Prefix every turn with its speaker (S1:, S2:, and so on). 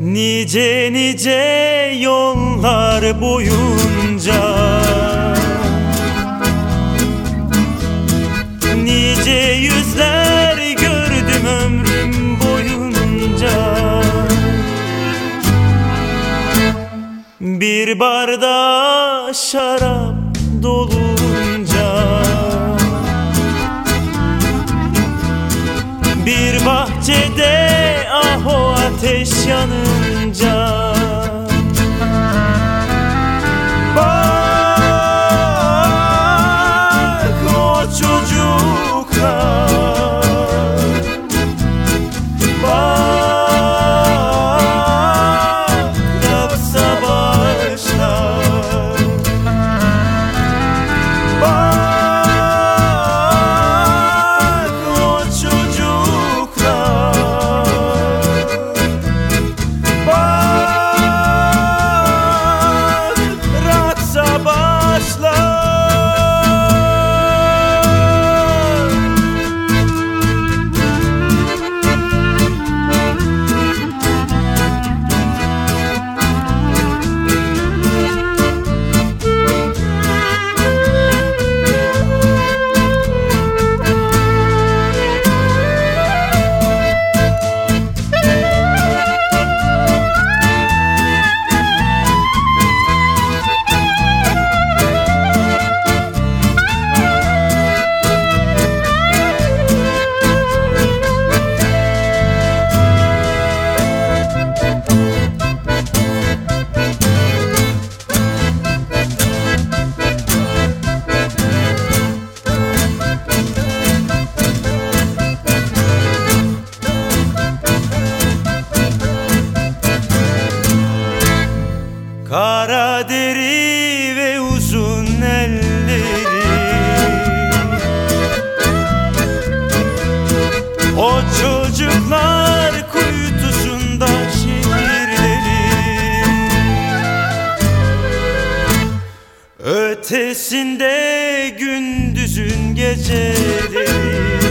S1: Nice nice yollar boyunca Bir bardağa şarap dolunca Bir bahçede ah o ateş yanınca gecesinde gündüzün geceleri